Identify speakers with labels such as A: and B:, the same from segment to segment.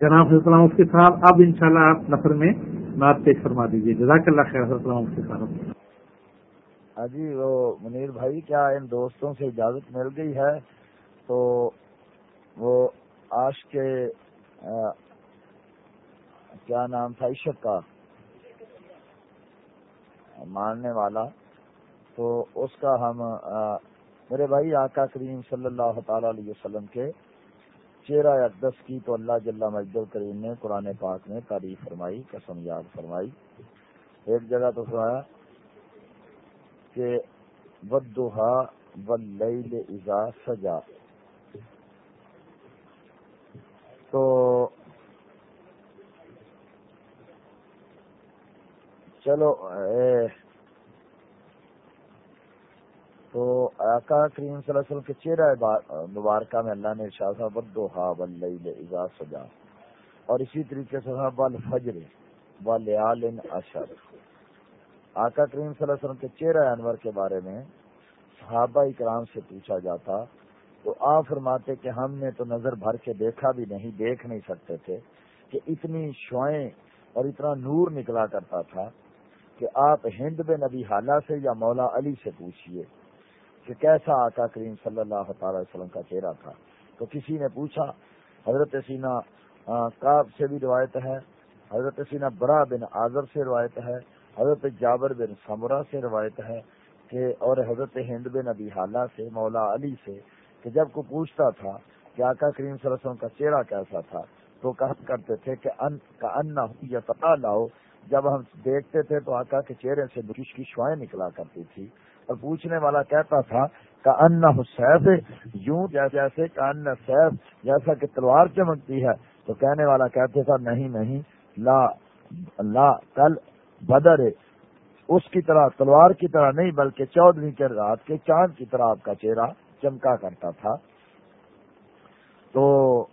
A: جناب حضرت مفتی صاحب، اب انشاءاللہ آپ نفر میں بات پیش فرما دیجیے جزاک اللہ خیر، حضرت مفتی صاحب۔
B: ہاں جی وہ منیر بھائی، کیا ان دوستوں سے اجازت مل گئی ہے؟ تو وہ آج کے کیا نام تھا؟ عشق کا ماننے والا۔ تو اس کا ہم میرے بھائی آقا کریم صلی اللہ تعالی علیہ وسلم کے چہرہ اقدس کی تو اللہ جل مجد الکریم نے قرآن پاک میں تعریف فرمائی، قسم یاد فرمائی۔ ایک جگہ تو فرمایا کہ بدوہا ولیل ازا سجا۔ تو چلو، اے تو آقا کریم صلی اللہ علیہ وسلم کے چہرہ مبارکہ میں اللہ نے ارشاد بدو ہا سجا اور اسی طریقے سے بل فجر ولیال اشر آقا کریم صلی اللہ علیہ وسلم کے چہرہ انور کے بارے میں صحابہ اکرام سے پوچھا جاتا، تو آپ فرماتے کہ ہم نے تو نظر بھر کے دیکھا بھی نہیں، دیکھ نہیں سکتے تھے کہ اتنی شوائیں اور اتنا نور نکلا کرتا تھا کہ آپ ہند بن نبی حالہ سے یا مولا علی سے پوچھئے۔ کہ کیسا آقا کریم صلی اللہ تعالی وسلم کا چہرہ تھا۔ تو کسی نے پوچھا، حضرت سینا کاب سے بھی روایت ہے؟ حضرت سینا برا بن آزر سے روایت ہے؟ حضرت جابر بن سمرا سے روایت ہے کہ، اور حضرت ہند بن ابی حالہ سے، مولا علی سے، کہ جب کو پوچھتا تھا کہ آقا کریم صلی اللہ علیہ وسلم کا چہرہ کیسا تھا، تو کہا کرتے تھے کہ، ان کا ان یا لاؤ جب ہم دیکھتے تھے تو آقا کے چہرے سے بکش کی شوائیں نکلا کرتی تھی۔ اور پوچھنے والا کہتا تھا کہ ان سیف؟ یوں جیسے کا ان سیف، جیسا کہ تلوار چمکتی ہے۔ تو کہنے والا کہتے تھا، نہیں نہیں، لا لا، کل بدر۔ اس کی طرح، تلوار کی طرح نہیں، بلکہ چودہویں کے رات کے چاند کی طرح آپ کا چہرہ چمکا کرتا تھا۔ تو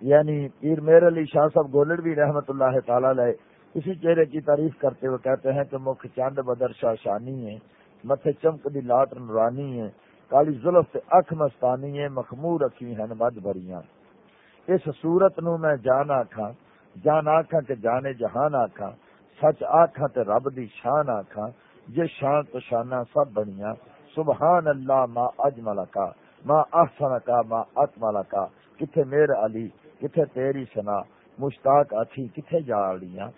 B: یعنی پیر میر علی شاہ صاحب گولڈ بھی رحمت اللہ تعالی اسی چہرے کی تعریف کرتے ہوئے کہتے ہیں کہ مکھ چاند بدر شاہ شانی ہے متھے چمک دی لاٹ نورانی ہے کالی زلف سے اکھ مستانی ہے مخمور رکھی ہیں مد بھریاں اس صورت نو میں جان آکھاں جان آکھاں کہ جانے جہان آکھاں، سچ آکھاں تے رب دی شان آکھاں، یہ شان تو شانہ سب بنیاں۔ سبحان اللہ، ما اجمل کا، ما احسن کا، ما اتمل کا۔ کتھے میرے علی، کتھے تیری سنا مشتاق اچھی کتھے جا رہی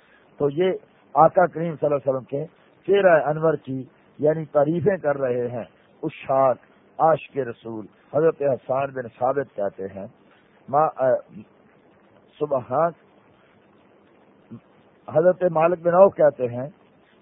B: تو یہ آقا کریم صلی اللہ علیہ وسلم کے چہرہ انور کی یعنی تعریفیں کر رہے ہیں اشاق عاش کے رسول، حضرت حسان بن ثابت کہتے ہیں۔ ما صبح حضرت مالک بن او کہتے ہیں۔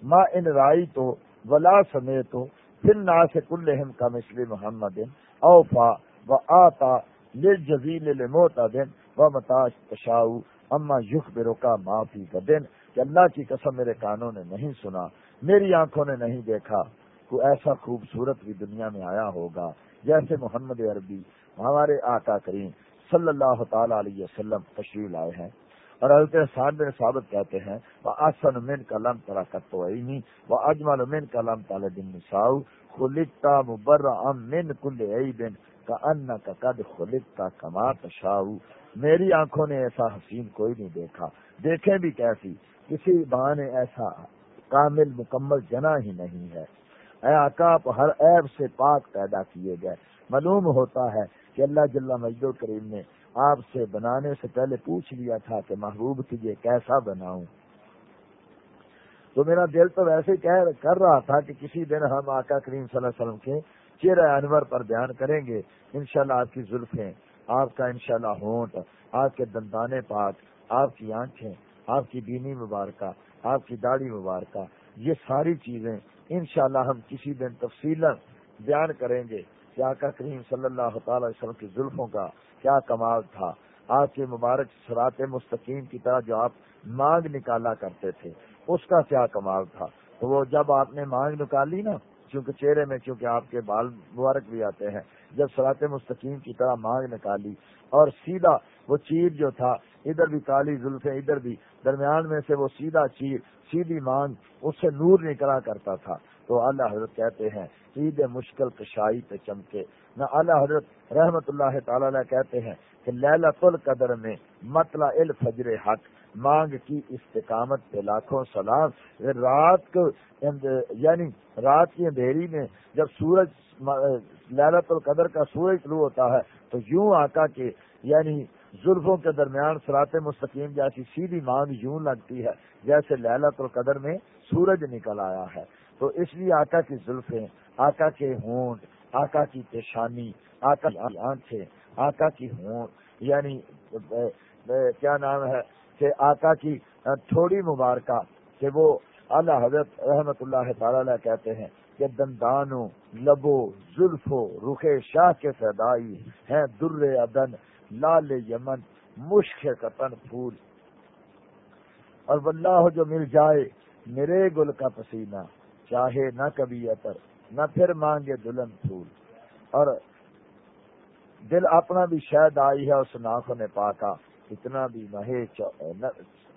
B: ما ان رائی تو ولا سمے تو پھر نا سے کل کا مسلی محمد، اوفا و آتا لل موتا دن و متاش تشاؤ، اما یخ برو کا معافی کا دن کہ اللہ کی قسم میرے کانوں نے نہیں سنا۔ میری آنکھوں نے نہیں دیکھا کو ایسا خوبصورت بھی دنیا میں آیا ہوگا جیسے محمد عربی ہمارے آقا کریم صلی اللہ تعالی علیہ وسلم تشریف لائے ہیں۔ اور حضرت حسان بن ثابت کہتے ہیں وہ آسن من کا لم ترا کتو وہ اجمل من کا لم تال دن ساؤ خلکتا مبر ام من کل بن کا ان کا قد خلکتا کما تشاؤ میری آنکھوں نے ایسا حسین کوئی نہیں دیکھا۔ دیکھیں بھی کیسی، کسی ماں نے ایسا کامل مکمل جنا ہی نہیں ہے۔ اے آقا آپ ہر عیب سے پاک پیدا کیے گئے۔ معلوم ہوتا ہے کہ اللہ جل مجد کریم نے آپ سے بنانے سے پہلے پوچھ لیا تھا کہ محبوب تجھے کیسا بناؤں۔ تو میرا دل تو ویسے کر رہا تھا کہ کسی دن ہم آقا کریم صلی اللہ علیہ وسلم کے چہرہ انور پر بیان کریں گے۔ انشاءاللہ آپ کی زلفیں، آپ کا انشاءاللہ ہونٹ، آپ کے دندانے پاک، آپ کی آنکھیں، آپ کی بینی مبارکہ آپ کی داڑھی مبارکہ یہ ساری چیزیں انشاءاللہ ہم کسی دن تفصیل بیان کریں گے کہ آقا کریم صلی اللہ تعالی وسلم کی زلفوں کا کیا کمال تھا۔ آپ کے مبارک سرات مستقیم کی طرح جو آپ مانگ نکالا کرتے تھے، اس کا کیا کمال تھا؟ تو وہ جب آپ نے مانگ نکالی نا، چونکہ چہرے میں چونکہ آپ کے بال مبارک بھی آتے ہیں، جب سرات مستقیم کی طرح مانگ نکالی اور سیدھا وہ چیر جو تھا ادھر بھی کالی زلفیں، ادھر بھی، درمیان میں سے وہ سیدھا چیر سیدھی مانگ، اس سے نور نکلا کرتا تھا۔ تو اللہ حضرت کہتے ہیں، عید مشکل کشائی پہ چمکے۔ نہ اللہ حضرت رحمت اللہ تعالی کہتے ہیں کہ للت القدر میں مطلع الفجر حق، مانگ کی استقامت پہ لاکھوں سلام۔ رات کو یعنی رات کی اندھیری میں جب سورج للت القدر کا سورج شروع ہوتا ہے، تو یوں آقا کے یعنی زلفوں کے درمیان سرات مستقیم جیسی سیدھی مانگ یوں لگتی ہے جیسے للت القدر میں سورج نکل آیا ہے۔ تو اس لیے آقا کی زلفیں، آقا کے ہونٹ، آقا کی پیشانی، آقا کی آنکھیں، آقا کی ہونٹ یعنی کیا نام ہے کہ آقا کی تھوڑی مبارکہ کہ وہ اللہ حضرت رحمت اللہ تعالی کہتے ہیں کہ دندانوں لبو زلفو رخ شاہ کے فیدائی ہیں، در ادن لال یمن مشق قطن پھول۔ اور واللہ جو مل جائے، میرے گل کا پسینہ، چاہے نہ کبھی اطر نہ پھر مانگے دلہن پھول۔ اور دل اپنا بھی شاید آئی ہے اس ناخ نے پاکا، اتنا بھی مہے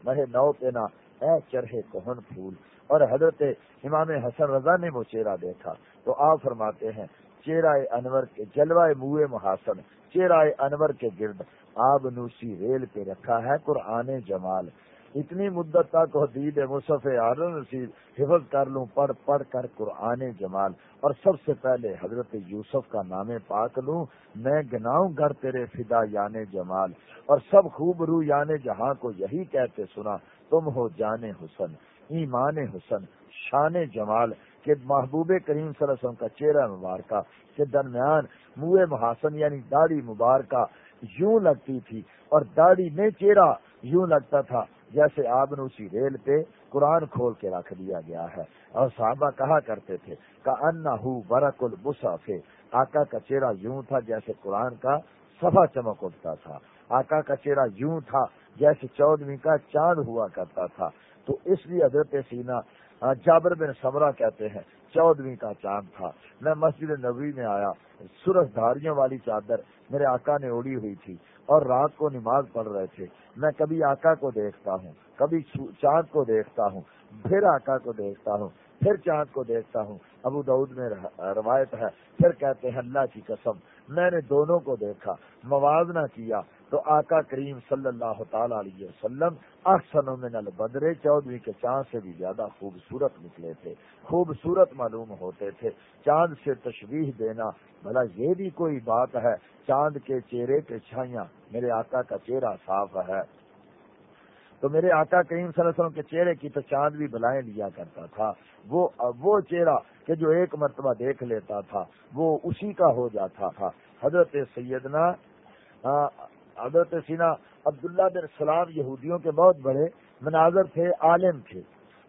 B: مہے نو پہ نہ اے چرہے کوہن پھول۔ اور حضرت امام حسن رضا نے وہ چہرہ دیکھا، تو آپ فرماتے ہیں چہرہ انور کے جلوہ موئے محاسن چہرہ انور کے گرد، آب نوسی ریل پہ رکھا ہے قرآن جمال۔ اتنی مدت تک حدید مصف عالم رسید حفظ کر لوں، پڑھ پڑھ کر قرآن جمال۔ اور سب سے پہلے حضرت یوسف کا نام پاک لوں، میں گناؤں گھر تیرے فدا یان جمال۔ اور سب خوب رو یان جہاں کو یہی کہتے سنا، تم ہو جان حسن، ایمان حسن، شان جمال۔ کہ محبوب کریم صلی اللہ علیہ وسلم کا چہرہ مبارکہ کے درمیان منہ محاسن یعنی داڑھی مبارکہ یوں لگتی تھی اور داڑھی میں چہرہ یوں لگتا تھا جیسے آپ نے اسی ریل پہ قرآن کھول کے رکھ دیا گیا ہے۔ اور صحابہ کہا کرتے تھے کہ انا ہو برک البصاف. آقا کا چہرہ یوں تھا جیسے قرآن کا صفا چمک اٹھتا تھا۔ آقا کا چہرہ یوں تھا جیسے چودویں کا چاند ہوا کرتا تھا۔ تو اس لیے حضرت سینا جابر بن سمرا کہتے ہیں، چودویں کا چاند تھا۔ میں مسجد نبوی میں آیا، سورج دھاریوں والی چادر میرے آقا نے اڑی ہوئی تھی اور رات کو نماز پڑھ رہے تھے۔ میں کبھی آقا کو دیکھتا ہوں، کبھی چاند کو دیکھتا ہوں، پھر آقا کو دیکھتا ہوں، پھر چاند کو دیکھتا ہوں۔ ابو دعود میں روایت ہے، پھر کہتے ہیں، اللہ کی قسم میں نے دونوں کو دیکھا موازنہ کیا۔ تو آقا کریم صلی اللہ تعالی علیہ وسلم اکثر میں نل بدرے چودھری کے چاند سے بھی زیادہ خوبصورت نکلے تھے۔ خوبصورت معلوم ہوتے تھے۔ چاند سے تشریح دینا بھلا یہ بھی کوئی بات ہے۔ چاند کے چہرے کے چھائیاں میرے آقا کا چہرہ صاف ہے۔ تو میرے آقا کریم صلی اللہ علیہ وسلم کے چہرے کی تو چاند بھی بلائیں لیا کرتا تھا۔ وہ وہ چہرہ کہ جو ایک مرتبہ دیکھ لیتا تھا، وہ اسی کا ہو جاتا تھا۔ حضرت سیدنا حضرت سینا عبداللہ بن سلام یہودیوں کے بہت بڑے مناظر تھے، عالم تھے۔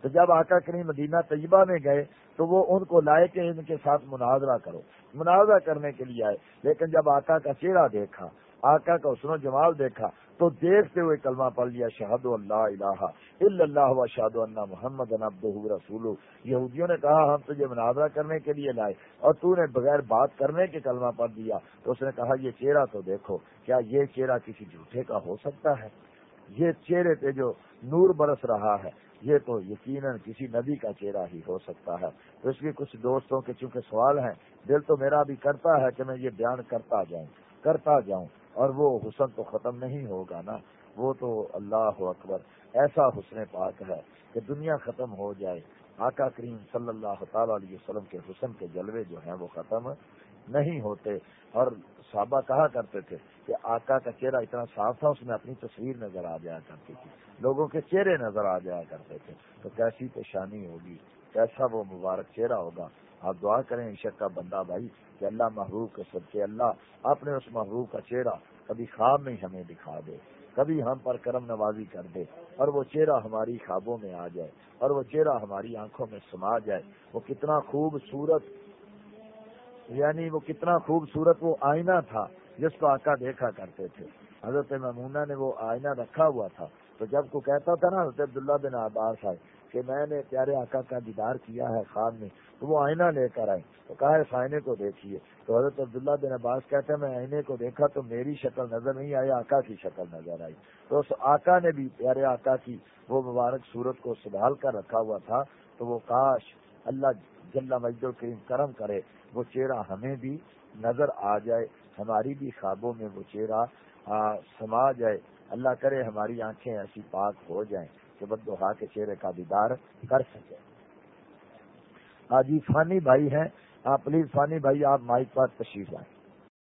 B: تو جب آقا کریم مدینہ طیبہ میں گئے تو وہ ان کو لائے کہ ان کے ساتھ مناظرہ کرو۔ مناظرہ کرنے کے لیے آئے، لیکن جب آقا کا چہرہ دیکھا، آقا کا حسن و جمال دیکھا تو دیکھتے ہوئے کلمہ پڑھ لیا شہد اللہ الہ الا اللہ و شہد اللہ محمد رسول یہودیوں نے کہا، ہم تجھے مناظرہ کرنے کے لیے لائے اور تو نے بغیر بات کرنے کے کلمہ پڑھ دیا۔ تو اس نے کہا، یہ چہرہ تو دیکھو، کیا یہ چہرہ کسی جھوٹے کا ہو سکتا ہے؟ یہ چہرے پہ جو نور برس رہا ہے، یہ تو یقیناً کسی نبی کا چہرہ ہی ہو سکتا ہے۔ تو اس لیے کچھ دوستوں کے چونکہ سوال ہیں، دل تو میرا بھی کرتا ہے کہ میں یہ بیان کرتا جاؤں کرتا جاؤں۔ اور وہ حسن تو ختم نہیں ہوگا نا، وہ تو اللہ اکبر۔ ایسا حسن پاک ہے کہ دنیا ختم ہو جائے۔ آقا کریم صلی اللہ تعالی علیہ وسلم کے حسن کے جلوے جو ہیں وہ ختم نہیں ہوتے۔ اور صحابہ کہا کرتے تھے کہ آقا کا چہرہ اتنا صاف تھا، اس میں اپنی تصویر نظر آ جایا کرتی تھی۔ لوگوں کے چہرے نظر آ جایا کرتے تھے۔ تو کیسی پیشانی ہوگی، کیسا وہ مبارک چہرہ ہوگا۔ آپ دعا کریں عشق کا بندہ بھائی کہ اللہ محبوب کے سب کے اللہ اپنے اس محبوب کا چہرہ کبھی خواب میں ہمیں دکھا دے، کبھی ہم پر کرم نوازی کر دے اور وہ چہرہ ہماری خوابوں میں آ جائے اور وہ چہرہ ہماری آنکھوں میں سما جائے۔ وہ کتنا خوبصورت یعنی وہ کتنا خوبصورت وہ آئینہ تھا جس کو آقا دیکھا کرتے تھے۔ حضرت ممونہ نے وہ آئینہ رکھا ہوا تھا۔ تو جب کو کہتا تھا نا حضرت عبداللہ بن عباس آئے کہ میں نے پیارے آقا کا دیدار کیا ہے خواب میں، تو وہ آئینہ لے کر آئے۔ تو کہا اس آئینے کو دیکھیے۔ تو حضرت عبداللہ بن عباس کہتے ہیں، میں آئینے کو دیکھا تو میری شکل نظر نہیں آئی، آقا کی شکل نظر آئی۔ تو اس آقا نے بھی پیارے آقا کی وہ مبارک صورت کو سنبھال کر رکھا ہوا تھا۔ تو وہ کاش اللہ جل مجد الکریم کرم کرے، وہ چہرہ ہمیں بھی نظر آ جائے، ہماری بھی خوابوں میں وہ چہرہ سما جائے۔ اللہ کرے ہماری آنکھیں ایسی پاک ہو جائیں کہ بدوہا کے چہرے کا دیدار کر سکے۔ آج فانی بھائی ہیں، آپ پلیز فانی بھائی، آپ مائک پر تشریف آئیں